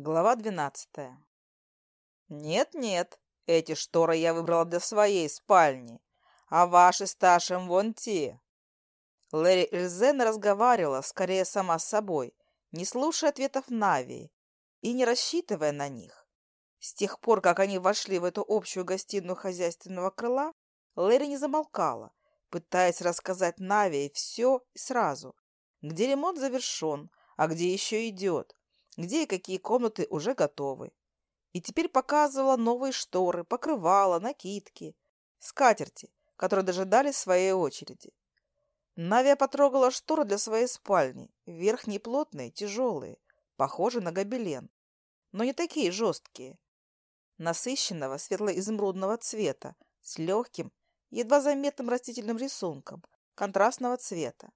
Глава 12. Нет-нет, эти шторы я выбрала для своей спальни, а ваши старшим вон те. Лэри Эльзен разговаривала скорее сама с собой, не слушая ответов Нави и не рассчитывая на них. С тех пор, как они вошли в эту общую гостиную хозяйственного крыла, Лэри не замолкала, пытаясь рассказать Нави все и сразу, где ремонт завершен, а где еще идет, где и какие комнаты уже готовы. И теперь показывала новые шторы, покрывала, накидки, скатерти, которые дожидались своей очереди. Навия потрогала шторы для своей спальни, верхние плотные, тяжелые, похожие на гобелен, но не такие жесткие. Насыщенного светло-изумрудного цвета, с легким, едва заметным растительным рисунком, контрастного цвета.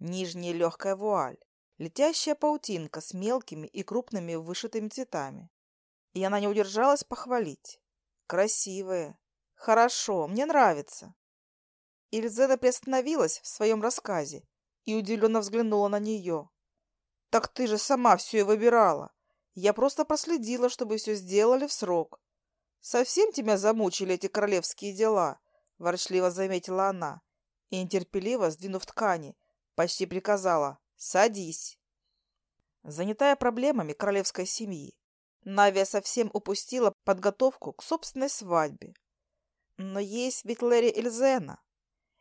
Нижняя легкая вуаль, летящая паутинка с мелкими и крупными вышитыми цветами. И она не удержалась похвалить. Красивая. Хорошо, мне нравится. Ильзеда приостановилась в своем рассказе и удивленно взглянула на нее. «Так ты же сама все и выбирала. Я просто проследила, чтобы все сделали в срок. Совсем тебя замучили эти королевские дела?» — ворчливо заметила она и, нетерпеливо сдвинув ткани, почти приказала «Садись». Занятая проблемами королевской семьи, Навия совсем упустила подготовку к собственной свадьбе. Но есть ведь Лэри Эльзена.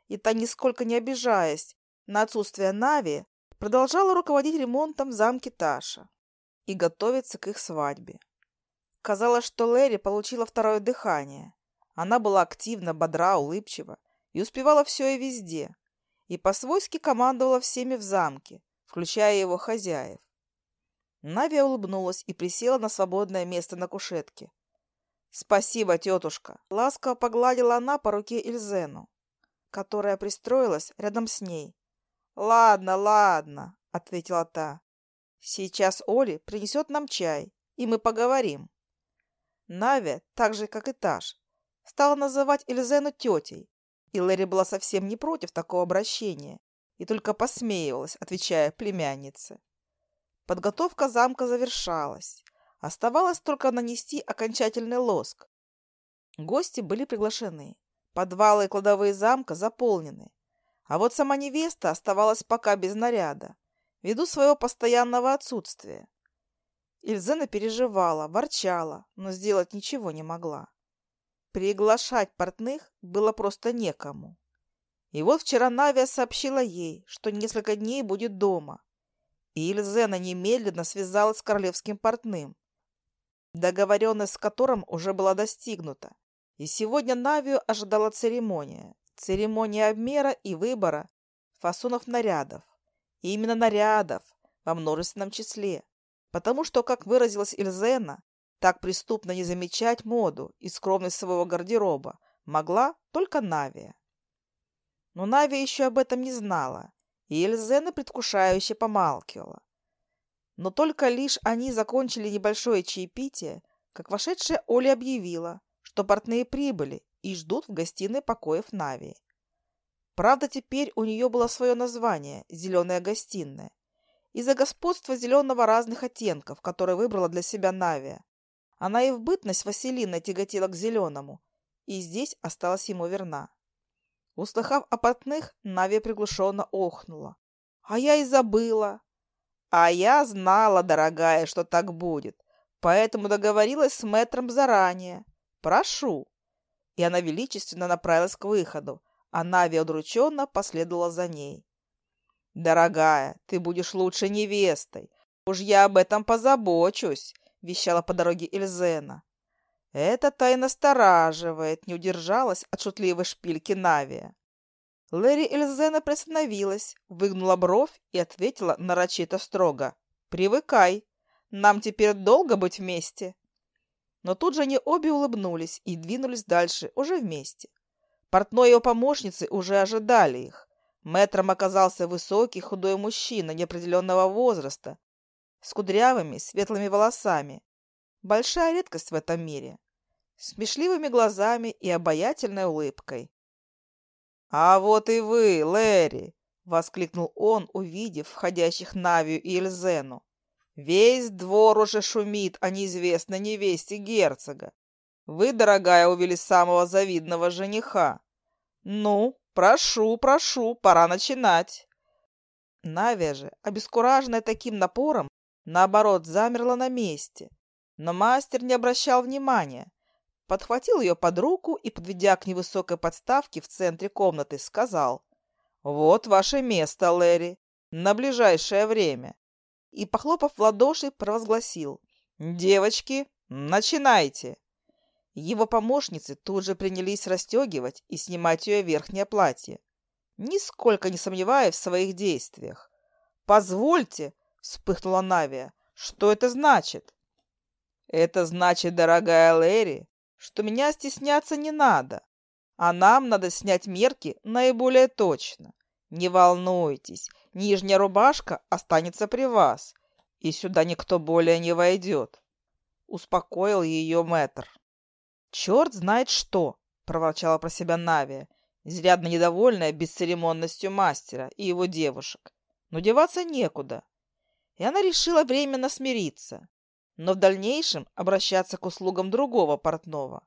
И та, нисколько не обижаясь на отсутствие Нави, продолжала руководить ремонтом в замке Таша и готовиться к их свадьбе. Казалось, что Лэри получила второе дыхание. Она была активна, бодра, улыбчива и успевала все и везде и по-свойски командовала всеми в замке, включая его хозяев. Навя улыбнулась и присела на свободное место на кушетке. «Спасибо, тетушка!» — ласково погладила она по руке Ильзену, которая пристроилась рядом с ней. «Ладно, ладно!» — ответила та. «Сейчас Оли принесет нам чай, и мы поговорим». Навя, так же, как и Таш, стала называть Ильзену тетей, и Лэри была совсем не против такого обращения и только посмеивалась, отвечая племяннице. Подготовка замка завершалась. Оставалось только нанести окончательный лоск. Гости были приглашены. Подвалы и кладовые замка заполнены. А вот сама невеста оставалась пока без наряда, ввиду своего постоянного отсутствия. Ильзена переживала, ворчала, но сделать ничего не могла приглашать портных было просто некому. И вот вчера Навия сообщила ей, что несколько дней будет дома. И Ильзена немедленно связалась с королевским портным, договоренность с которым уже была достигнута. И сегодня Навию ожидала церемония. Церемония обмера и выбора фасонов нарядов. И именно нарядов во множественном числе. Потому что, как выразилась Ильзена, так преступно не замечать моду и скромность своего гардероба могла только Навия. Но Навия еще об этом не знала, и Эльзена предвкушающе помалкивала. Но только лишь они закончили небольшое чаепитие, как вошедшая Оля объявила, что портные прибыли и ждут в гостиной покоев Навии. Правда, теперь у нее было свое название «Зеленая гостиная» из-за господства зеленого разных оттенков, которые выбрала для себя Навия, она и в бытность Василина тяготела к зеленому, и здесь осталась ему верна. Услыхав о потных, Нави приглушенно охнула. «А я и забыла!» «А я знала, дорогая, что так будет, поэтому договорилась с мэтром заранее. Прошу!» И она величественно направилась к выходу, а Нави удрученно последовала за ней. «Дорогая, ты будешь лучше невестой. Уж я об этом позабочусь вещала по дороге Эльзена. «Это тайно настораживает», — не удержалась от шутливой шпильки Навия. Лэри Эльзена приостановилась, выгнула бровь и ответила нарочито строго. «Привыкай. Нам теперь долго быть вместе». Но тут же они обе улыбнулись и двинулись дальше, уже вместе. Портной и его помощницы уже ожидали их. Мэтром оказался высокий худой мужчина неопределенного возраста с кудрявыми светлыми волосами. Большая редкость в этом мире. смешливыми глазами и обаятельной улыбкой. «А вот и вы, Лэри!» — воскликнул он, увидев входящих Навию и Эльзену. «Весь двор уже шумит о неизвестной невесте герцога. Вы, дорогая, увели самого завидного жениха. Ну, прошу, прошу, пора начинать!» Навия же, обескураженная таким напором, Наоборот, замерла на месте. Но мастер не обращал внимания. Подхватил ее под руку и, подведя к невысокой подставке в центре комнаты, сказал «Вот ваше место, Лэри, на ближайшее время». И, похлопав в ладоши, провозгласил «Девочки, начинайте!» Его помощницы тут же принялись расстегивать и снимать ее верхнее платье, нисколько не сомневаясь в своих действиях. «Позвольте!» вспыхнула Навия. «Что это значит?» «Это значит, дорогая Лэри, что меня стесняться не надо, а нам надо снять мерки наиболее точно. Не волнуйтесь, нижняя рубашка останется при вас, и сюда никто более не войдет», — успокоил ее мэтр. «Черт знает что!» — проворчала про себя Навия, изрядно недовольная бесцеремонностью мастера и его девушек. «Но деваться некуда» и она решила временно смириться, но в дальнейшем обращаться к услугам другого портного.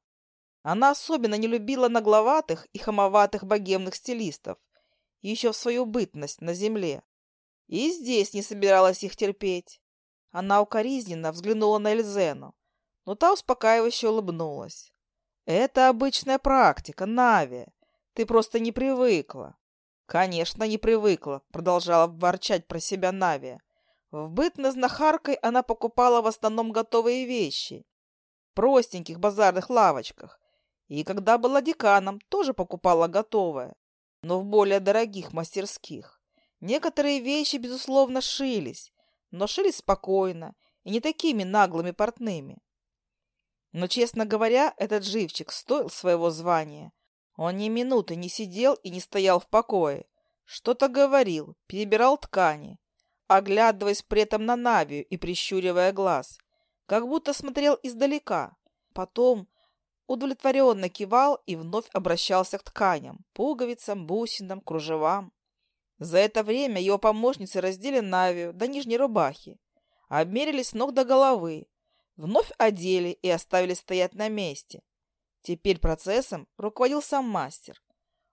Она особенно не любила нагловатых и хамоватых богемных стилистов, еще в свою бытность на земле. И здесь не собиралась их терпеть. Она укоризненно взглянула на Эльзену, но та успокаивающе улыбнулась. «Это обычная практика, Нави. Ты просто не привыкла». «Конечно, не привыкла», — продолжала ворчать про себя Навия. В бытность знахаркой она покупала в основном готовые вещи. В простеньких базарных лавочках. И когда была деканом, тоже покупала готовое. Но в более дорогих мастерских. Некоторые вещи, безусловно, шились. Но шились спокойно и не такими наглыми портными. Но, честно говоря, этот живчик стоил своего звания. Он ни минуты не сидел и не стоял в покое. Что-то говорил, перебирал ткани, оглядываясь при этом на Навию и прищуривая глаз, как будто смотрел издалека. Потом удовлетворенно кивал и вновь обращался к тканям, пуговицам, бусинам, кружевам. За это время его помощницы раздели Навию до нижней рубахи, обмерились с ног до головы, вновь одели и оставили стоять на месте. Теперь процессом руководил сам мастер.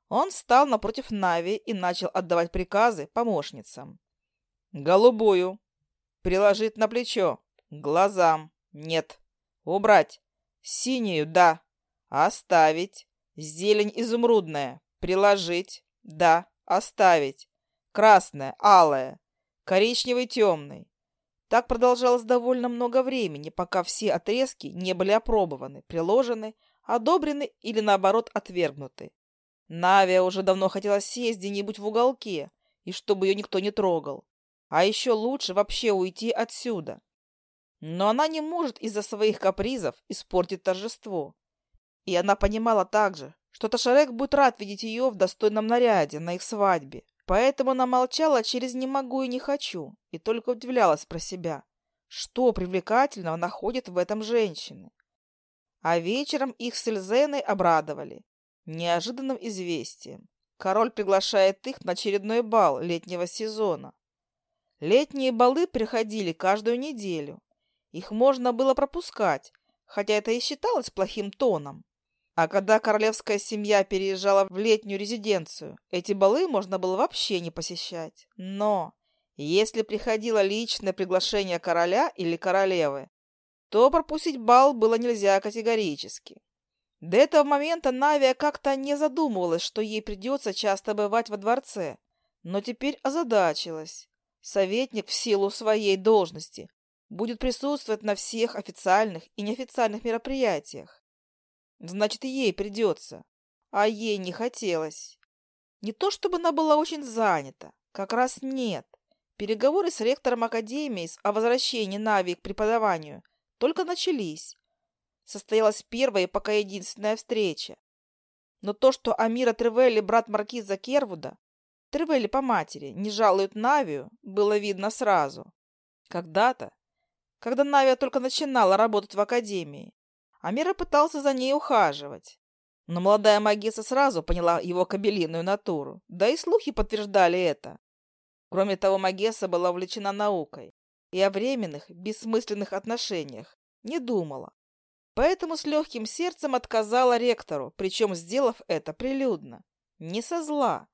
Он встал напротив Нави и начал отдавать приказы помощницам. Голубую. Приложить на плечо. Глазам. Нет. Убрать. Синюю, да. Оставить. Зелень изумрудная. Приложить. Да. Оставить. Красная, алая. Коричневый темный. Так продолжалось довольно много времени, пока все отрезки не были опробованы, приложены, одобрены или, наоборот, отвергнуты. Навия уже давно хотела сесть где-нибудь в уголке, и чтобы ее никто не трогал. А еще лучше вообще уйти отсюда. Но она не может из-за своих капризов испортить торжество. И она понимала также, что Ташарек будет рад видеть ее в достойном наряде на их свадьбе, Поэтому она молчала через «не могу» и «не хочу» и только удивлялась про себя, что привлекательного находит в этом женщины. А вечером их с Эльзеной обрадовали неожиданным известием. Король приглашает их на очередной бал летнего сезона. Летние балы приходили каждую неделю. Их можно было пропускать, хотя это и считалось плохим тоном. А когда королевская семья переезжала в летнюю резиденцию, эти балы можно было вообще не посещать. Но если приходило личное приглашение короля или королевы, то пропустить бал было нельзя категорически. До этого момента Навия как-то не задумывалась, что ей придется часто бывать во дворце, но теперь озадачилась. Советник в силу своей должности будет присутствовать на всех официальных и неофициальных мероприятиях. Значит, ей придется. А ей не хотелось. Не то чтобы она была очень занята. Как раз нет. Переговоры с ректором Академии о возвращении Нави к преподаванию только начались. Состоялась первая и пока единственная встреча. Но то, что Амира Тревелли, брат маркиза Кервуда, Тревелли по матери, не жалуют Навию, было видно сразу. Когда-то, когда Навия только начинала работать в Академии, Амира пытался за ней ухаживать. Но молодая магесса сразу поняла его кабелиную натуру, да и слухи подтверждали это. Кроме того, Магесса была увлечена наукой и о временных, бессмысленных отношениях не думала. Поэтому с легким сердцем отказала ректору, причем сделав это прилюдно. Не со зла.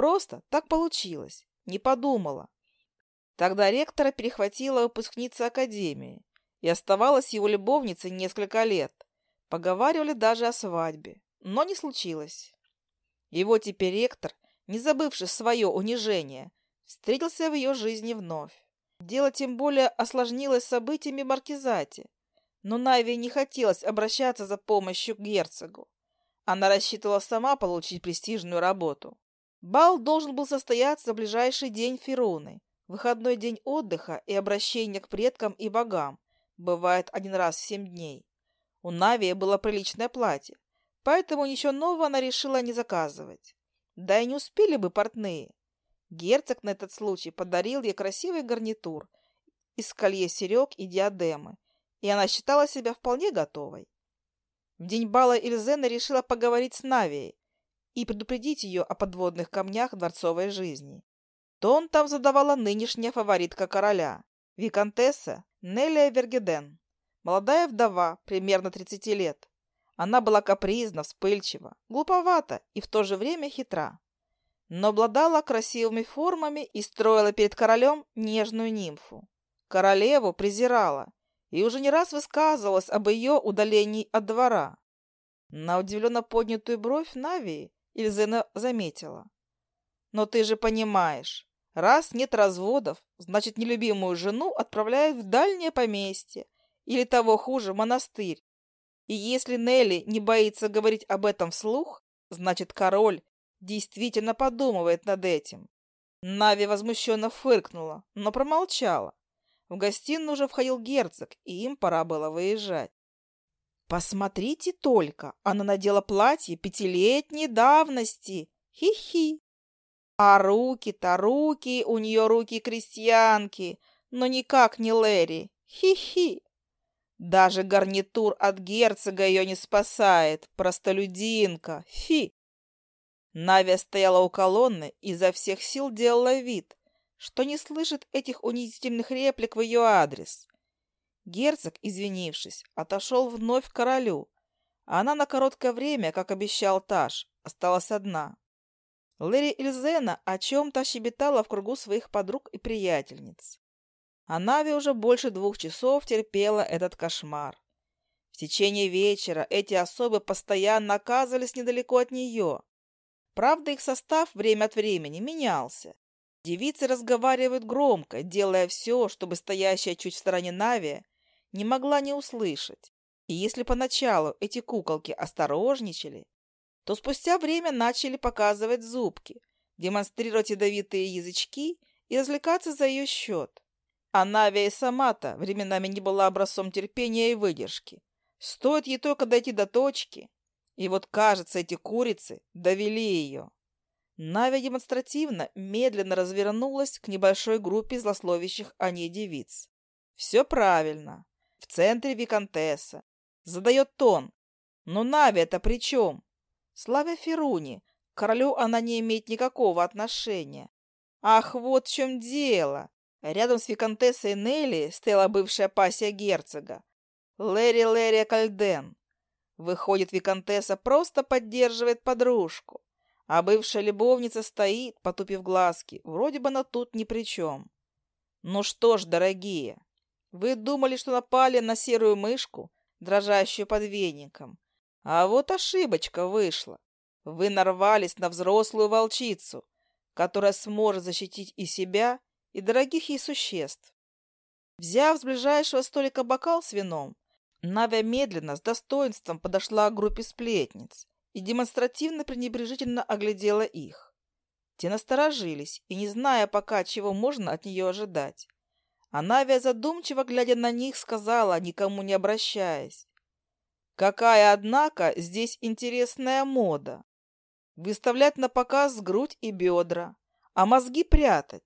Просто так получилось. Не подумала. Тогда ректора перехватила выпускница академии и оставалась его любовницей несколько лет. Поговаривали даже о свадьбе, но не случилось. Его теперь ректор, не забывший свое унижение, встретился в ее жизни вновь. Дело тем более осложнилось событиями Маркизати, но Нави не хотелось обращаться за помощью к герцогу. Она рассчитывала сама получить престижную работу. Бал должен был состояться в ближайший день Феруны, выходной день отдыха и обращения к предкам и богам, бывает один раз в семь дней. У Навии было приличное платье, поэтому ничего нового она решила не заказывать. Да и не успели бы портные. Герцог на этот случай подарил ей красивый гарнитур из колье серег и диадемы, и она считала себя вполне готовой. В день бала Ильзена решила поговорить с Навией и предупредить ее о подводных камнях дворцовой жизни. Тон там задавала нынешняя фаворитка короля, виконтесса Нелия Вергеден, молодая вдова, примерно 30 лет. Она была капризна, вспыльчива, глуповата и в то же время хитра, но обладала красивыми формами и строила перед королем нежную нимфу. Королеву презирала и уже не раз высказывалась об ее удалении от двора. На удивленно поднятую бровь Навии Ильзена заметила. «Но ты же понимаешь, раз нет разводов, значит, нелюбимую жену отправляют в дальнее поместье или того хуже, монастырь. И если Нелли не боится говорить об этом вслух, значит, король действительно подумывает над этим». Нави возмущенно фыркнула, но промолчала. В гостиную уже входил герцог, и им пора было выезжать. Посмотрите только, она надела платье пятилетней давности. Хи-хи. А руки-то руки, у нее руки крестьянки, но никак не Лэри. Хи-хи. Даже гарнитур от герцога ее не спасает. Простолюдинка. Фи. Навя стояла у колонны и изо всех сил делала вид, что не слышит этих унизительных реплик в ее адрес. Герцог, извинившись, отошел вновь к королю. Она на короткое время, как обещал Таш, осталась одна. Лэри Эльзена о чем-то щебетала в кругу своих подруг и приятельниц. А Нави уже больше двух часов терпела этот кошмар. В течение вечера эти особы постоянно оказывались недалеко от нее. Правда, их состав время от времени менялся. Девицы разговаривают громко, делая все, чтобы стоящая чуть в стороне Нави не могла не услышать. И если поначалу эти куколки осторожничали, то спустя время начали показывать зубки, демонстрировать ядовитые язычки и развлекаться за ее счет. А Навия и сама-то временами не была образцом терпения и выдержки. Стоит ей только дойти до точки. И вот, кажется, эти курицы довели ее. Навия демонстративно, медленно развернулась к небольшой группе злословящих о ней девиц. Все правильно. В центре виконтесса. Задает тон. Но Нави-то при чем? Славя Феруни, к королю она не имеет никакого отношения. Ах, вот в чем дело. Рядом с виконтессой Нелли стояла бывшая пассия герцога. Лэри Лэри Кальден. Выходит, виконтесса просто поддерживает подружку. А бывшая любовница стоит, потупив глазки. Вроде бы она тут ни при чем. Ну что ж, дорогие, вы думали, что напали на серую мышку, дрожащую под веником. А вот ошибочка вышла. Вы нарвались на взрослую волчицу, которая сможет защитить и себя, и дорогих ей существ. Взяв с ближайшего столика бокал с вином, Навя медленно, с достоинством подошла к группе сплетниц и демонстративно-пренебрежительно оглядела их. Те насторожились и, не зная пока, чего можно от нее ожидать, она вяза думчиво глядя на них, сказала, никому не обращаясь. Какая, однако, здесь интересная мода. Выставлять на показ грудь и бедра, а мозги прятать.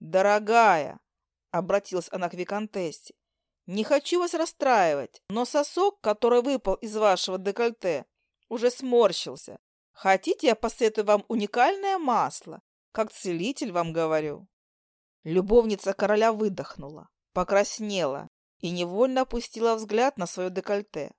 Дорогая, обратилась она к Викантессе, не хочу вас расстраивать, но сосок, который выпал из вашего декольте, уже сморщился. Хотите, я посоветую вам уникальное масло? Как целитель вам говорю. Любовница короля выдохнула, покраснела и невольно опустила взгляд на свое декольте.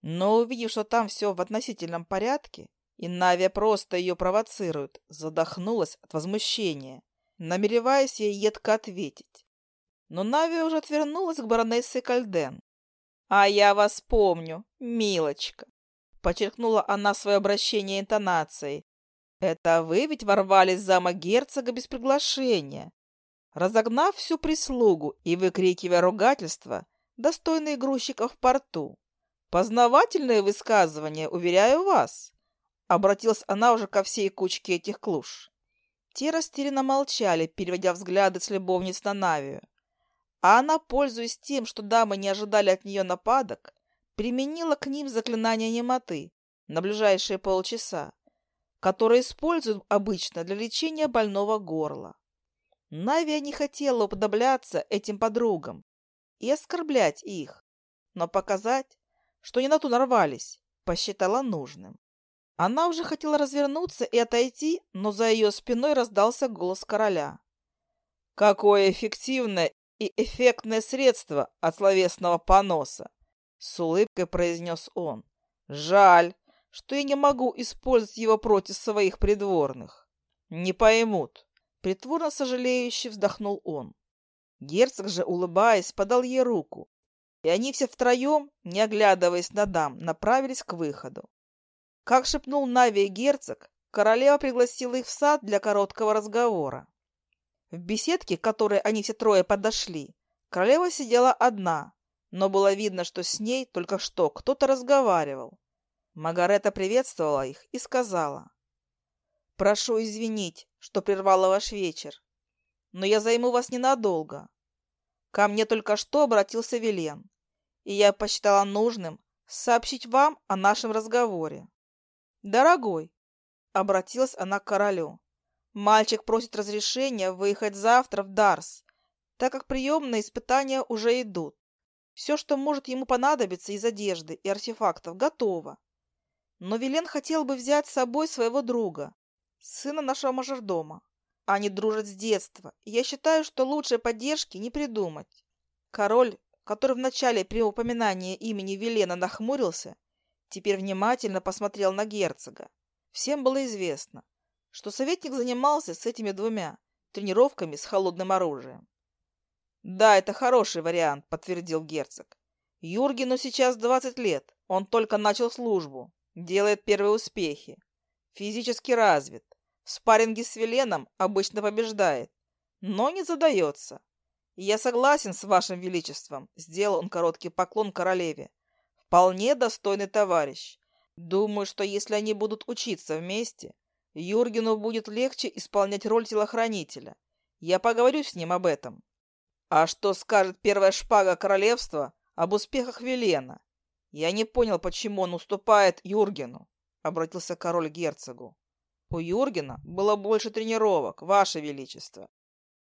Но увидев, что там все в относительном порядке, и Навия просто ее провоцирует, задохнулась от возмущения, намереваясь ей едко ответить. Но Навия уже отвернулась к баронессе Кальден. «А я вас помню, милочка!» Подчеркнула она свое обращение интонацией. «Это вы ведь ворвались в замок герцога без приглашения Разогнав всю прислугу и выкрикивая ругательства, достойные грузчиков в порту. «Познавательные высказывания, уверяю вас!» Обратилась она уже ко всей кучке этих клуш. Те растерянно молчали, переводя взгляды с любовниц на Навию. А она, пользуясь тем, что дамы не ожидали от нее нападок, применила к ним заклинание немоты на ближайшие полчаса, которое используют обычно для лечения больного горла. Навия не хотела уподобляться этим подругам и оскорблять их, но показать, что не на ту нарвались, посчитала нужным. Она уже хотела развернуться и отойти, но за ее спиной раздался голос короля. «Какое эффективное и эффектное средство от словесного поноса!» С улыбкой произнес он. «Жаль, что я не могу использовать его против своих придворных. Не поймут, Притворно сожалеюще вздохнул он. Герцог же, улыбаясь, подал ей руку, и они все втроем, не оглядываясь на дам, направились к выходу. Как шепнул Нави герцог, королева пригласила их в сад для короткого разговора. В беседке, к которой они все трое подошли, королева сидела одна, но было видно, что с ней только что кто-то разговаривал. Магарета приветствовала их и сказала, «Прошу извинить, что прервала ваш вечер, но я займу вас ненадолго. Ко мне только что обратился Вилен, и я посчитала нужным сообщить вам о нашем разговоре. Дорогой, обратилась она к королю. Мальчик просит разрешения выехать завтра в Дарс, так как приемные испытания уже идут. Все, что может ему понадобиться из одежды и артефактов, готово. Но Вилен хотел бы взять с собой своего друга, сына нашего мажордома. Они дружат с детства, и я считаю, что лучшей поддержки не придумать. Король, который вначале при упоминании имени Велена нахмурился, теперь внимательно посмотрел на герцога. Всем было известно, что советник занимался с этими двумя тренировками с холодным оружием. «Да, это хороший вариант», — подтвердил герцог. «Юргену сейчас 20 лет, он только начал службу, делает первые успехи, физически развит. В спарринге с Веленом обычно побеждает. Но не задается. Я согласен с вашим величеством», — сделал он короткий поклон королеве. Вполне достойный товарищ. Думаю, что если они будут учиться вместе, Юргену будет легче исполнять роль телохранителя. Я поговорю с ним об этом. А что скажет первая шпага королевства об успехах Велена? Я не понял, почему он уступает Юргену, обратился король к герцогу. У Юргена было больше тренировок, Ваше Величество.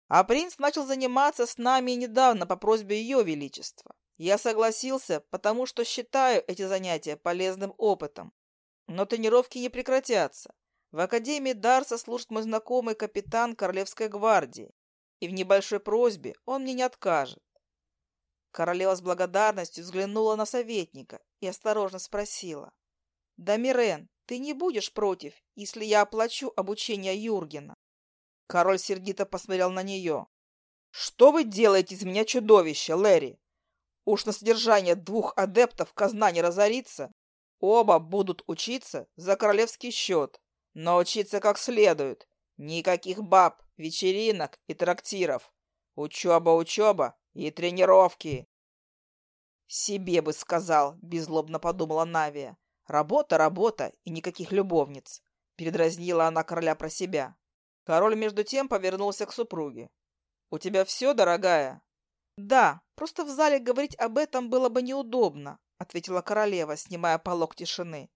А принц начал заниматься с нами недавно по просьбе Ее Величества. Я согласился, потому что считаю эти занятия полезным опытом. Но тренировки не прекратятся. В Академии Дарса служит мой знакомый капитан Королевской гвардии, и в небольшой просьбе он мне не откажет. Королева с благодарностью взглянула на советника и осторожно спросила. «Дамирен, ты не будешь против, если я оплачу обучение Юргена?» Король сердито посмотрел на нее. «Что вы делаете из меня чудовище, Лэри? Уж на содержание двух адептов казна не разорится. Оба будут учиться за королевский счет, но учиться как следует. Никаких баб, вечеринок и трактиров. Учеба, учеба и тренировки». «Себе бы сказал», — безлобно подумала Навия. Работа, работа и никаких любовниц, передразнила она короля про себя. Король между тем повернулся к супруге. «У тебя все, дорогая?» «Да, просто в зале говорить об этом было бы неудобно», ответила королева, снимая полог тишины.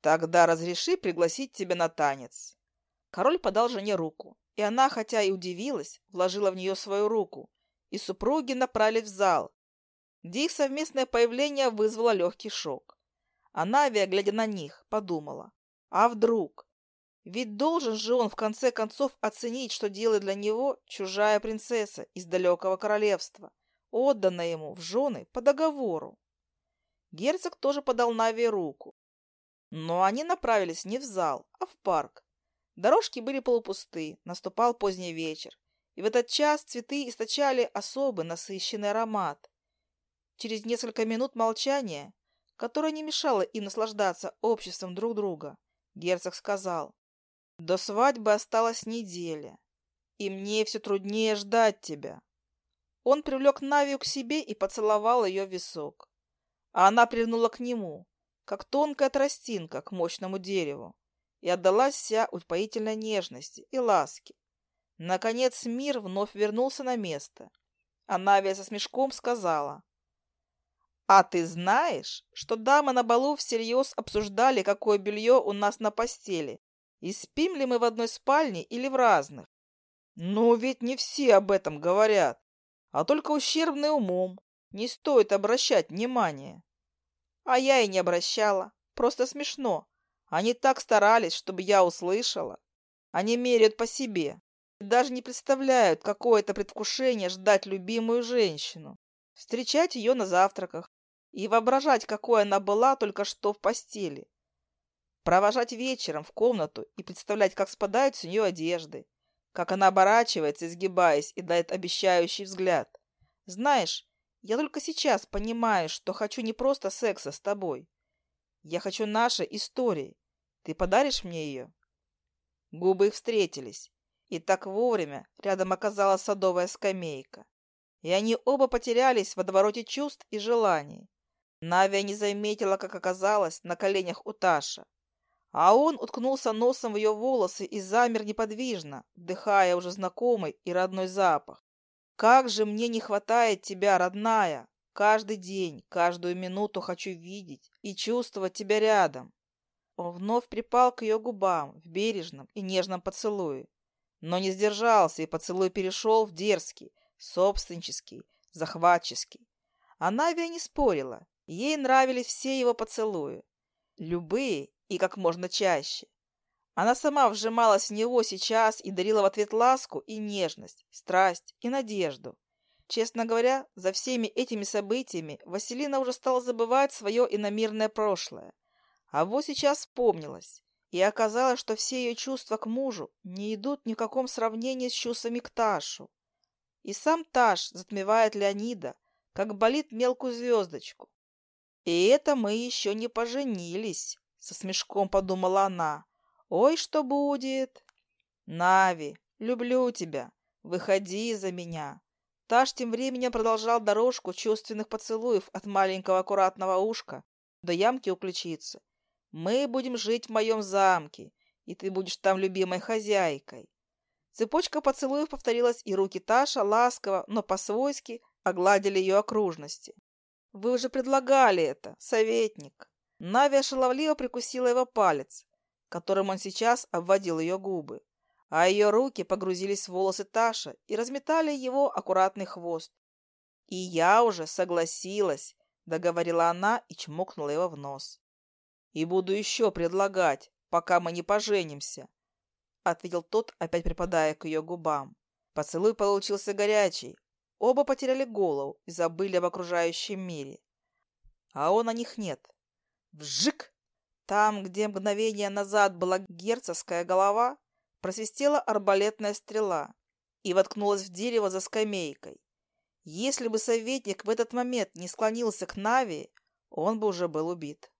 «Тогда разреши пригласить тебя на танец». Король подал жене руку, и она, хотя и удивилась, вложила в нее свою руку, и супруги направились в зал, где их совместное появление вызвало легкий шок. А Навия, глядя на них, подумала. А вдруг? Ведь должен же он в конце концов оценить, что делает для него чужая принцесса из далекого королевства, отданная ему в жены по договору. Герцог тоже подал Навии руку. Но они направились не в зал, а в парк. Дорожки были полупусты, наступал поздний вечер, и в этот час цветы источали особый насыщенный аромат. Через несколько минут молчания которое не мешало им наслаждаться обществом друг друга, герцог сказал, «До свадьбы осталась неделя, и мне все труднее ждать тебя». Он привлек Навию к себе и поцеловал ее в висок. А она привнула к нему, как тонкая тростинка к мощному дереву, и отдалась вся упоительной нежности и ласке. Наконец мир вновь вернулся на место, а Навия со смешком сказала — а ты знаешь, что дамы на балу всерьез обсуждали, какое белье у нас на постели, и спим ли мы в одной спальне или в разных? Но ну, ведь не все об этом говорят, а только ущербный умом. Не стоит обращать внимания. А я и не обращала. Просто смешно. Они так старались, чтобы я услышала. Они меряют по себе. даже не представляют, какое это предвкушение ждать любимую женщину. Встречать ее на завтраках, и воображать, какой она была только что в постели. Провожать вечером в комнату и представлять, как спадают с нее одежды, как она оборачивается, изгибаясь, и дает обещающий взгляд. Знаешь, я только сейчас понимаю, что хочу не просто секса с тобой. Я хочу нашей истории. Ты подаришь мне ее?» Губы их встретились, и так вовремя рядом оказалась садовая скамейка. И они оба потерялись в водовороте чувств и желаний. Навия не заметила, как оказалась на коленях у Таша, А он уткнулся носом в ее волосы и замер неподвижно, вдыхая уже знакомый и родной запах. «Как же мне не хватает тебя, родная! Каждый день, каждую минуту хочу видеть и чувствовать тебя рядом!» Он вновь припал к ее губам в бережном и нежном поцелуе, но не сдержался, и поцелуй перешел в дерзкий, собственнический, захватческий. А Навия не спорила, Ей нравились все его поцелуи, любые и как можно чаще. Она сама вжималась в него сейчас и дарила в ответ ласку и нежность, страсть и надежду. Честно говоря, за всеми этими событиями Василина уже стала забывать свое иномирное прошлое. А вот сейчас вспомнилась, и оказалось, что все ее чувства к мужу не идут ни в каком сравнении с чувствами к Ташу. И сам Таш затмевает Леонида, как болит мелкую звездочку. «И это мы еще не поженились», — со смешком подумала она. «Ой, что будет!» «Нави, люблю тебя! Выходи за меня!» Таш тем временем продолжал дорожку чувственных поцелуев от маленького аккуратного ушка до ямки у ключицы. «Мы будем жить в моем замке, и ты будешь там любимой хозяйкой». Цепочка поцелуев повторилась, и руки Таша ласково, но по-свойски огладили ее окружности. Вы уже предлагали это, советник. Нави ошеловливо прикусила его палец, которым он сейчас обводил ее губы, а ее руки погрузились в волосы Таша и разметали его аккуратный хвост. «И я уже согласилась», — договорила она и чмокнула его в нос. «И буду еще предлагать, пока мы не поженимся», — ответил тот, опять припадая к ее губам. Поцелуй получился горячий, Оба потеряли голову и забыли об окружающем мире. А он о них нет. Вжик! Там, где мгновение назад была герцогская голова, просвистела арбалетная стрела и воткнулась в дерево за скамейкой. Если бы советник в этот момент не склонился к Нави, он бы уже был убит.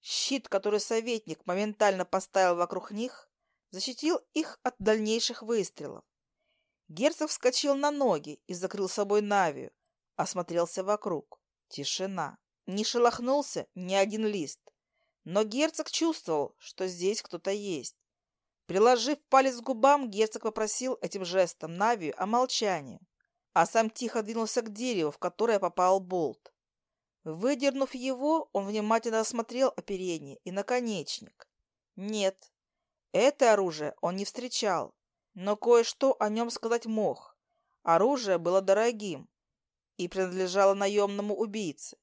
Щит, который советник моментально поставил вокруг них, защитил их от дальнейших выстрелов. Герцог вскочил на ноги и закрыл собой Навию. Осмотрелся вокруг. Тишина. Не шелохнулся ни один лист. Но герцог чувствовал, что здесь кто-то есть. Приложив палец к губам, герцог попросил этим жестом Навию о молчании, а сам тихо двинулся к дереву, в которое попал болт. Выдернув его, он внимательно осмотрел оперение и наконечник. Нет, это оружие он не встречал но кое-что о нем сказать мог. Оружие было дорогим и принадлежало наемному убийце.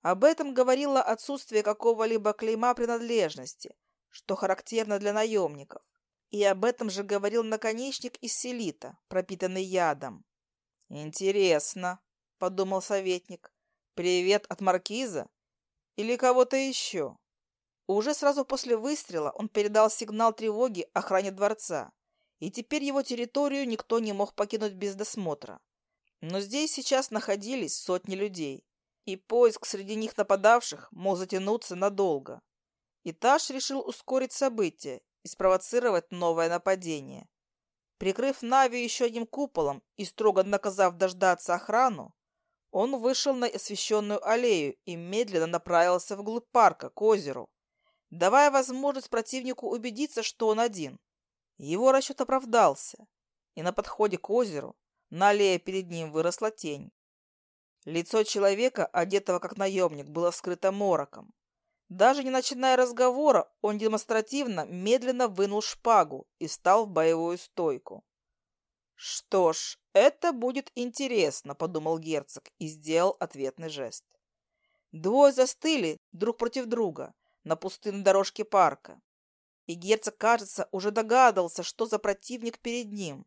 Об этом говорило отсутствие какого-либо клейма принадлежности, что характерно для наемников. И об этом же говорил наконечник из селита, пропитанный ядом. «Интересно», — подумал советник, — «привет от маркиза? Или кого-то еще?» Уже сразу после выстрела он передал сигнал тревоги охране дворца. и теперь его территорию никто не мог покинуть без досмотра. Но здесь сейчас находились сотни людей, и поиск среди них нападавших мог затянуться надолго. И Таш решил ускорить события и спровоцировать новое нападение. Прикрыв Нави еще одним куполом и строго наказав дождаться охрану, он вышел на освещенную аллею и медленно направился вглубь парка, к озеру, давая возможность противнику убедиться, что он один. Его расчет оправдался, и на подходе к озеру на аллее перед ним выросла тень. Лицо человека, одетого как наемник, было скрыто мороком. Даже не начиная разговора, он демонстративно медленно вынул шпагу и встал в боевую стойку. «Что ж, это будет интересно», — подумал герцог и сделал ответный жест. Двое застыли друг против друга на пустынной дорожке парка и герцог, кажется, уже догадался, что за противник перед ним.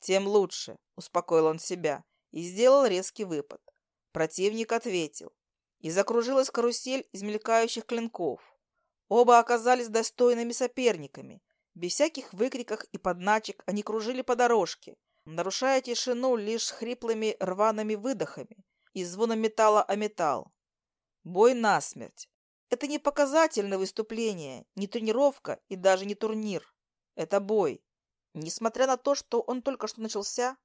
«Тем лучше», — успокоил он себя и сделал резкий выпад. Противник ответил, и закружилась карусель из мелькающих клинков. Оба оказались достойными соперниками. Без всяких выкриков и подначек они кружили по дорожке, нарушая тишину лишь хриплыми рваными выдохами и звоном металла о металл. Бой насмерть. Это не показательное выступление, не тренировка и даже не турнир. Это бой. Несмотря на то, что он только что начался,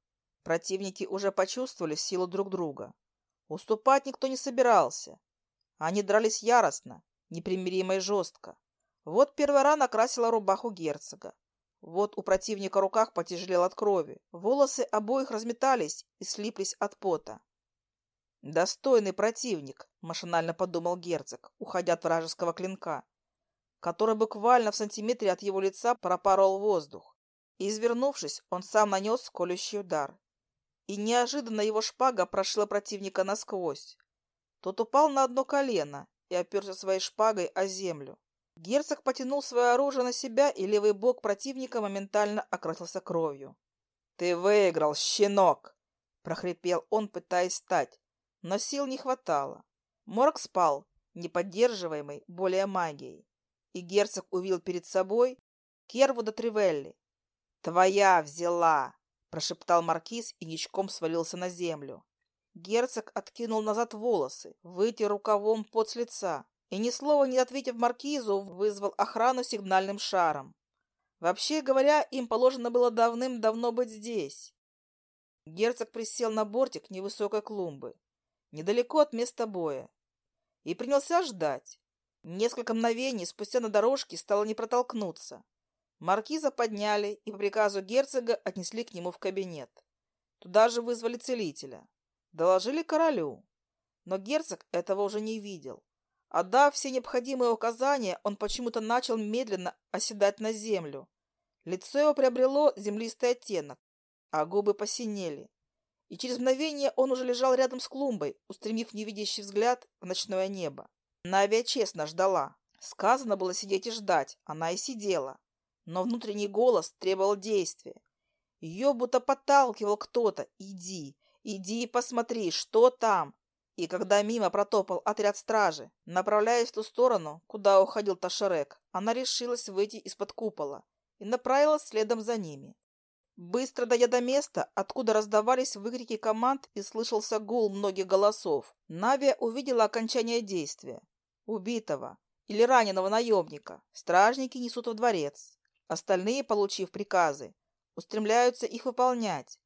противники уже почувствовали силу друг друга. Уступать никто не собирался. Они дрались яростно, непримиримо и жестко. Вот первая рана окрасила рубаху герцога. Вот у противника руках потяжелел от крови. Волосы обоих разметались и слиплись от пота. «Достойный противник», – машинально подумал герцог, уходя от вражеского клинка, который буквально в сантиметре от его лица пропорол воздух. извернувшись, он сам нанес колющий удар. И неожиданно его шпага прошла противника насквозь. Тот упал на одно колено и оперся своей шпагой о землю. Герцог потянул свое оружие на себя, и левый бок противника моментально окрасился кровью. «Ты выиграл, щенок!» – прохрипел он, пытаясь встать но сил не хватало. Морг спал, неподдерживаемый более магией. И герцог увидел перед собой Кервуда Тривелли. «Твоя взяла!» – прошептал маркиз и ничком свалился на землю. Герцог откинул назад волосы, вытер рукавом пот с лица и, ни слова не ответив маркизу, вызвал охрану сигнальным шаром. Вообще говоря, им положено было давным-давно быть здесь. Герцог присел на бортик невысокой клумбы недалеко от места боя, и принялся ждать. Несколько мгновений спустя на дорожке стало не протолкнуться. Маркиза подняли и по приказу герцога отнесли к нему в кабинет. Туда же вызвали целителя. Доложили королю. Но герцог этого уже не видел. Отдав все необходимые указания, он почему-то начал медленно оседать на землю. Лицо его приобрело землистый оттенок, а губы посинели и через мгновение он уже лежал рядом с клумбой, устремив невидящий взгляд в ночное небо. Навия честно ждала. Сказано было сидеть и ждать, она и сидела. Но внутренний голос требовал действия. Ее будто подталкивал кто-то. «Иди, иди и посмотри, что там!» И когда мимо протопал отряд стражи, направляясь в ту сторону, куда уходил Ташерек, она решилась выйти из-под купола и направилась следом за ними. Быстро дойдя до места, откуда раздавались выкрики команд и слышался гул многих голосов, Навия увидела окончание действия. Убитого или раненого наемника стражники несут во дворец. Остальные, получив приказы, устремляются их выполнять.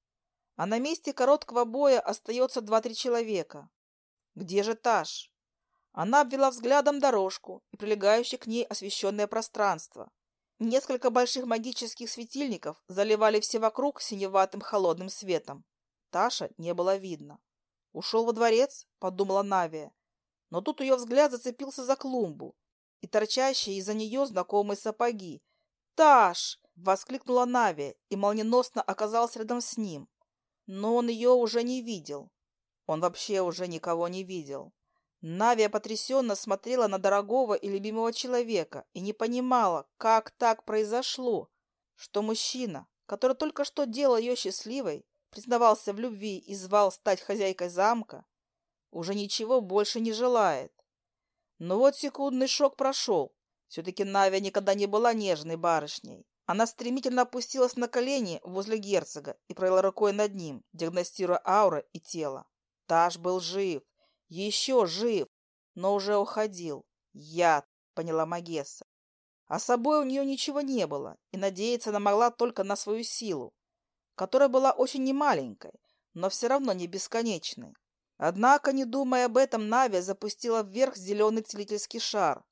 А на месте короткого боя остается два-три человека. Где же Таш? Она обвела взглядом дорожку и прилегающее к ней освещенное пространство. Несколько больших магических светильников заливали все вокруг синеватым холодным светом. Таша не было видно. «Ушел во дворец?» – подумала Навия. Но тут ее взгляд зацепился за клумбу и торчащие из-за нее знакомые сапоги. «Таш!» – воскликнула Навия и молниеносно оказалась рядом с ним. Но он ее уже не видел. Он вообще уже никого не видел. Навия потрясенно смотрела на дорогого и любимого человека и не понимала, как так произошло, что мужчина, который только что делал ее счастливой, признавался в любви и звал стать хозяйкой замка, уже ничего больше не желает. Но вот секундный шок прошел. Все-таки Навия никогда не была нежной барышней. Она стремительно опустилась на колени возле герцога и провела рукой над ним, диагностируя ауры и тело. Таш был жив, еще жив, но уже уходил. Яд, поняла Магесса. А с собой у нее ничего не было, и надеяться она могла только на свою силу, которая была очень немаленькой, но все равно не бесконечной. Однако, не думая об этом, Навия запустила вверх зеленый целительский шар,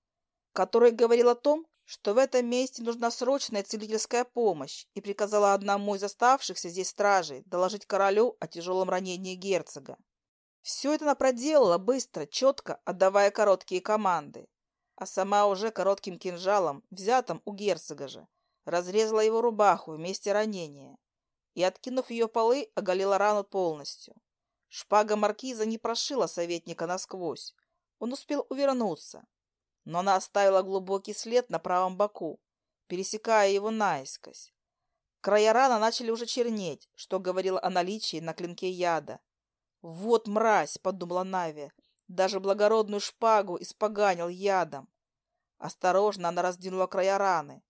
который говорил о том, что в этом месте нужна срочная целительская помощь, и приказала одному из оставшихся здесь стражей доложить королю о тяжелом ранении герцога. Все это она проделала быстро, четко, отдавая короткие команды. А сама уже коротким кинжалом, взятым у герцога же, разрезала его рубаху вместе ранения и, откинув ее полы, оголила рану полностью. Шпага маркиза не прошила советника насквозь. Он успел увернуться. Но она оставила глубокий след на правом боку, пересекая его наискось. Края рана начали уже чернеть, что говорило о наличии на клинке яда, «Вот мразь!» — подумала Нави. «Даже благородную шпагу испоганил ядом». Осторожно она раздвинула края раны.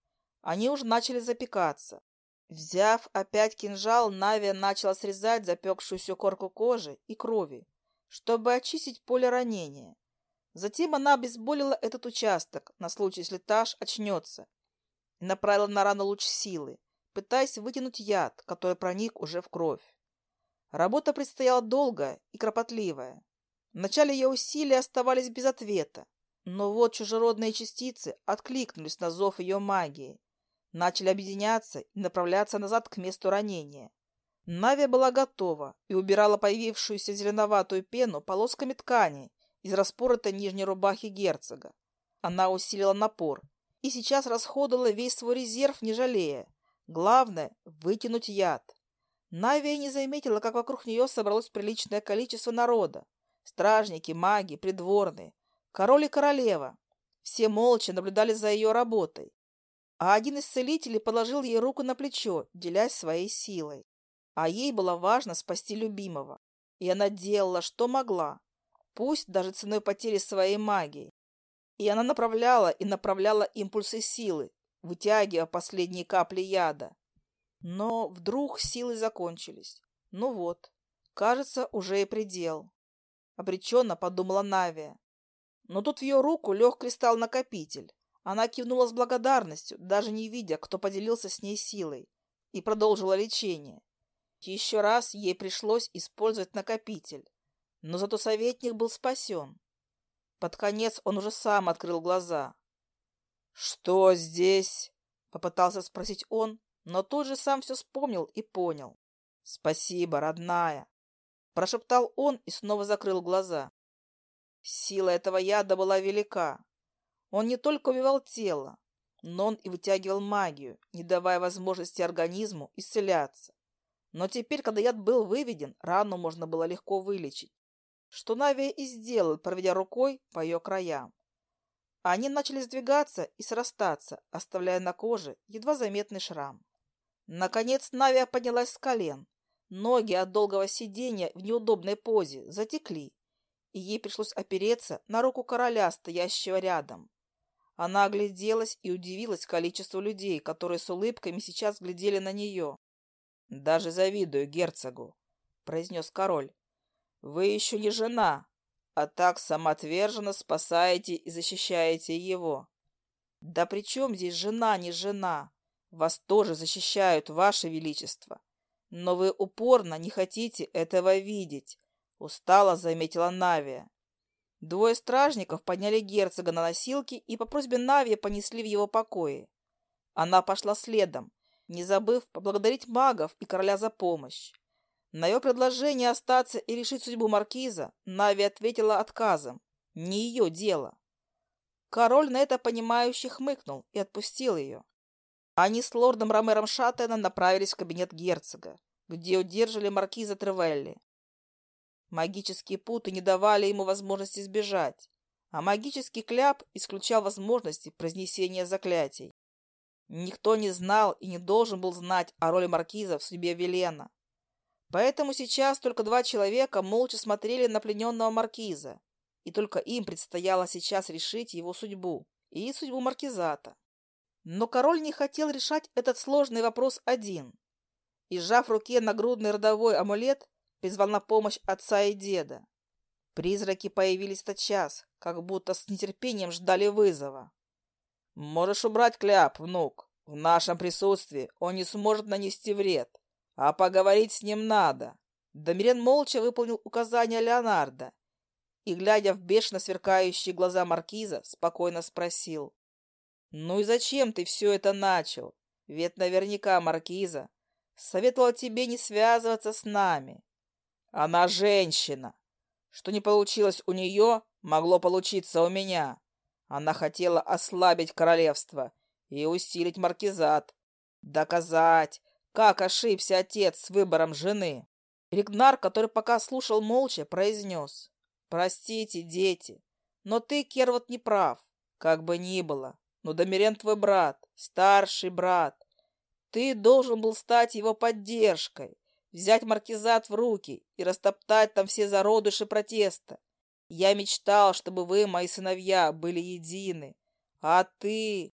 Они уже начали запекаться. Взяв опять кинжал, Нави начала срезать запекшуюся корку кожи и крови, чтобы очистить поле ранения. Затем она обезболила этот участок на случай, если Таш очнется, и направила на рану луч силы, пытаясь вытянуть яд, который проник уже в кровь. Работа предстояла долгая и кропотливая. Вначале ее усилия оставались без ответа, но вот чужеродные частицы откликнулись на зов ее магии, начали объединяться и направляться назад к месту ранения. Навия была готова и убирала появившуюся зеленоватую пену полосками ткани из распоротой нижней рубахи герцога. Она усилила напор и сейчас расходовала весь свой резерв, не жалея. Главное – вытянуть яд. Навия не заметила, как вокруг нее собралось приличное количество народа. Стражники, маги, придворные, король и королева. Все молча наблюдали за ее работой. А один из целителей положил ей руку на плечо, делясь своей силой. А ей было важно спасти любимого. И она делала, что могла пусть даже ценой потери своей магии. И она направляла и направляла импульсы силы, вытягивая последние капли яда. Но вдруг силы закончились. Ну вот, кажется, уже и предел. Обреченно подумала Навия. Но тут в ее руку лег кристалл-накопитель. Она кивнула с благодарностью, даже не видя, кто поделился с ней силой, и продолжила лечение. Еще раз ей пришлось использовать накопитель, но зато советник был спасен. Под конец он уже сам открыл глаза. «Что здесь?» — попытался спросить он, но тут же сам все вспомнил и понял. «Спасибо, родная!» Прошептал он и снова закрыл глаза. Сила этого яда была велика. Он не только убивал тело, но он и вытягивал магию, не давая возможности организму исцеляться. Но теперь, когда яд был выведен, рану можно было легко вылечить, что Навия и сделал, проведя рукой по ее краям. Они начали сдвигаться и срастаться, оставляя на коже едва заметный шрам. Наконец Навия поднялась с колен. Ноги от долгого сидения в неудобной позе затекли, и ей пришлось опереться на руку короля, стоящего рядом. Она огляделась и удивилась количеству людей, которые с улыбками сейчас глядели на нее. «Даже завидую герцогу», — произнес король. «Вы еще не жена, а так самоотверженно спасаете и защищаете его». «Да при чем здесь жена, не жена? Вас тоже защищают, Ваше Величество. Но вы упорно не хотите этого видеть, устало заметила Навия. Двое стражников подняли герцога на носилки и по просьбе Навии понесли в его покои. Она пошла следом, не забыв поблагодарить магов и короля за помощь. На ее предложение остаться и решить судьбу маркиза Нави ответила отказом. Не ее дело. Король на это понимающе хмыкнул и отпустил ее. Они с лордом Ромером Шаттеном направились в кабинет герцога, где удерживали маркиза Тревелли. Магические путы не давали ему возможности сбежать, а магический кляп исключал возможности произнесения заклятий. Никто не знал и не должен был знать о роли маркиза в судьбе Велена. Поэтому сейчас только два человека молча смотрели на плененного маркиза, и только им предстояло сейчас решить его судьбу и судьбу маркизата. Но король не хотел решать этот сложный вопрос один. И сжав в руке нагрудный родовой амулет, призвал на помощь отца и деда. Призраки появились в как будто с нетерпением ждали вызова. «Можешь убрать кляп, внук. В нашем присутствии он не сможет нанести вред, а поговорить с ним надо». Домирен молча выполнил указания Леонардо и, глядя в бешено сверкающие глаза маркиза, спокойно спросил. «Ну и зачем ты все это начал? Ведь наверняка Маркиза советовала тебе не связываться с нами. Она женщина. Что не получилось у нее, могло получиться у меня. Она хотела ослабить королевство и усилить маркизат, доказать, как ошибся отец с выбором жены. Ригнар, который пока слушал молча, произнес. «Простите, дети, но ты, Кервот, не прав. Как бы ни было, но Домирен твой брат, старший брат. Ты должен был стать его поддержкой, взять маркизат в руки и растоптать там все зародыши протеста. Я мечтал, чтобы вы, мои сыновья, были едины. А ты...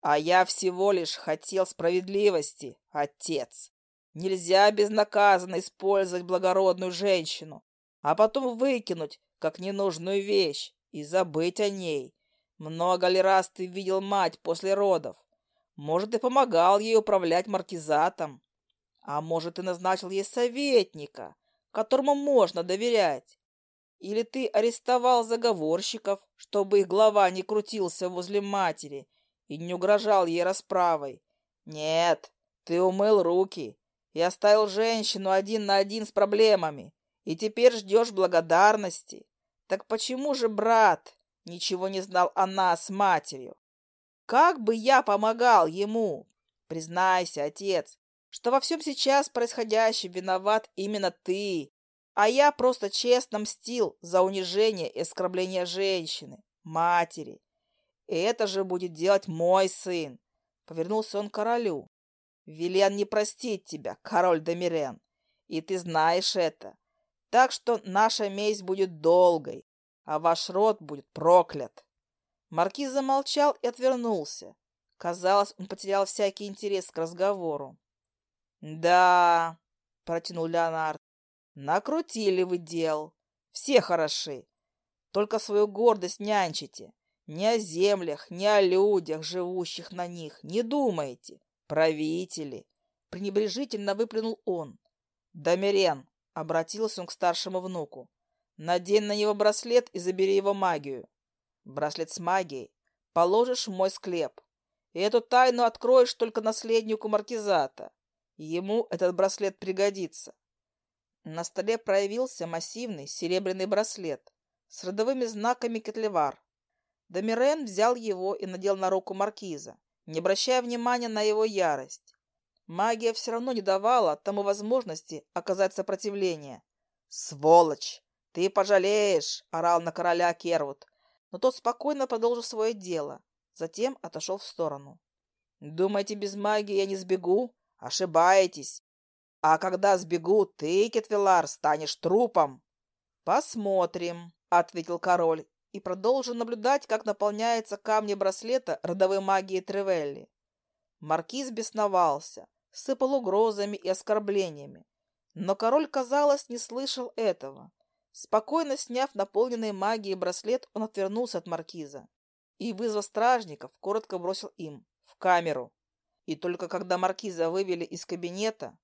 А я всего лишь хотел справедливости, отец. Нельзя безнаказанно использовать благородную женщину, а потом выкинуть, как ненужную вещь, и забыть о ней. Много ли раз ты видел мать после родов? Может, ты помогал ей управлять маркизатом? А может, ты назначил ей советника, которому можно доверять? Или ты арестовал заговорщиков, чтобы их глава не крутился возле матери и не угрожал ей расправой? Нет, ты умыл руки и оставил женщину один на один с проблемами, и теперь ждешь благодарности. Так почему же, брат, ничего не знал о нас с матерью. Как бы я помогал ему? Признайся, отец, что во всем сейчас происходящем виноват именно ты, а я просто честно мстил за унижение и оскорбление женщины, матери. И это же будет делать мой сын. Повернулся он к королю. Вилен не простит тебя, король Домирен, и ты знаешь это. Так что наша месть будет долгой, а ваш род будет проклят. Маркиз замолчал и отвернулся. Казалось, он потерял всякий интерес к разговору. «Да», — протянул Леонард, — «накрутили вы дел. Все хороши. Только свою гордость нянчите. Ни о землях, ни о людях, живущих на них, не думайте. Правители!» — пренебрежительно выплюнул он. «Домирен!» — обратился он к старшему внуку. Надень на него браслет и забери его магию. Браслет с магией положишь в мой склеп. И эту тайну откроешь только наследнику маркизата. Ему этот браслет пригодится. На столе проявился массивный серебряный браслет с родовыми знаками Кетлевар. Домирен взял его и надел на руку маркиза, не обращая внимания на его ярость. Магия все равно не давала тому возможности оказать сопротивление. «Сволочь! «Ты пожалеешь!» – орал на короля Кервуд. Но тот спокойно продолжил свое дело. Затем отошел в сторону. «Думаете, без магии я не сбегу? Ошибаетесь! А когда сбегу, ты, Кетвилар, станешь трупом!» «Посмотрим», — ответил король и продолжил наблюдать, как наполняется камни браслета родовой магии Тревелли. Маркиз бесновался, сыпал угрозами и оскорблениями, но король, казалось, не слышал этого. Спокойно сняв наполненный магией браслет, он отвернулся от маркиза и, вызвав стражников, коротко бросил им в камеру. И только когда маркиза вывели из кабинета,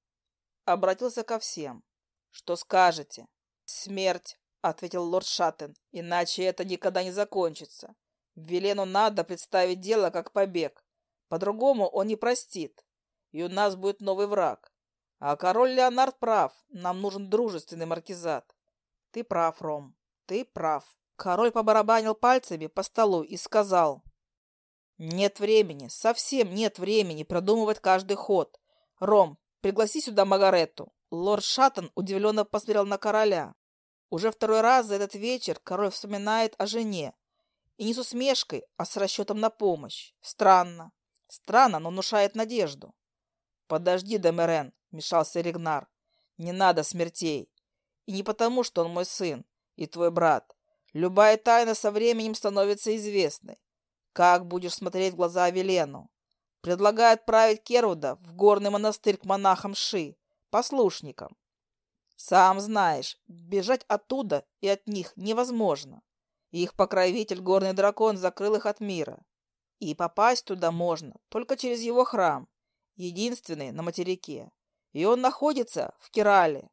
обратился ко всем. «Что скажете?» «Смерть», — ответил лорд Шаттен, — «иначе это никогда не закончится. Велену надо представить дело как побег. По-другому он не простит, и у нас будет новый враг. А король Леонард прав, нам нужен дружественный маркизат. Ты прав, Ром, ты прав. Король побарабанил пальцами по столу и сказал. Нет времени, совсем нет времени продумывать каждый ход. Ром, пригласи сюда Магаретту. Лорд Шаттон удивленно посмотрел на короля. Уже второй раз за этот вечер король вспоминает о жене. И не с усмешкой, а с расчетом на помощь. Странно. Странно, но внушает надежду. «Подожди, Демерен», — мешался Ригнар. «Не надо смертей. И не потому, что он мой сын и твой брат. Любая тайна со временем становится известной. Как будешь смотреть в глаза Велену? Предлагаю отправить Керуда в горный монастырь к монахам Ши, послушникам. Сам знаешь, бежать оттуда и от них невозможно. Их покровитель, горный дракон, закрыл их от мира. И попасть туда можно только через его храм, единственный на материке. И он находится в Кирале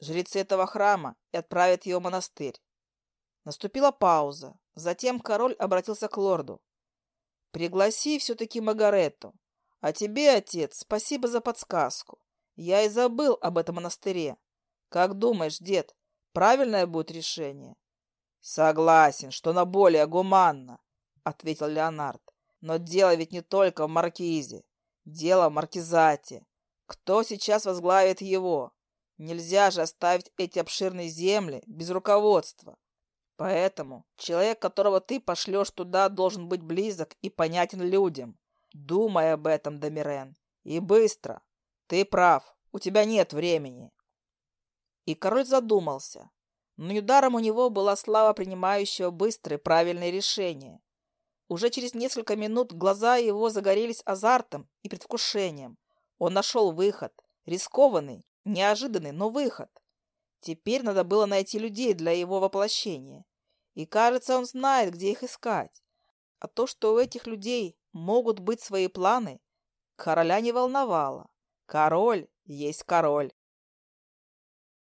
жрецы этого храма и отправят его в монастырь. Наступила пауза. Затем король обратился к лорду. «Пригласи все-таки Магаретту. А тебе, отец, спасибо за подсказку. Я и забыл об этом монастыре. Как думаешь, дед, правильное будет решение?» «Согласен, что на более гуманно», — ответил Леонард. «Но дело ведь не только в маркизе. Дело в маркизате. Кто сейчас возглавит его? Нельзя же оставить эти обширные земли без руководства. Поэтому человек, которого ты пошлешь туда, должен быть близок и понятен людям. Думай об этом, Домирен, и быстро. Ты прав, у тебя нет времени. И король задумался. Но недаром у него была слава принимающего быстрые правильные решения. Уже через несколько минут глаза его загорелись азартом и предвкушением. Он нашел выход, рискованный, Неожиданный, но выход. Теперь надо было найти людей для его воплощения. И, кажется, он знает, где их искать. А то, что у этих людей могут быть свои планы, короля не волновало. Король есть король.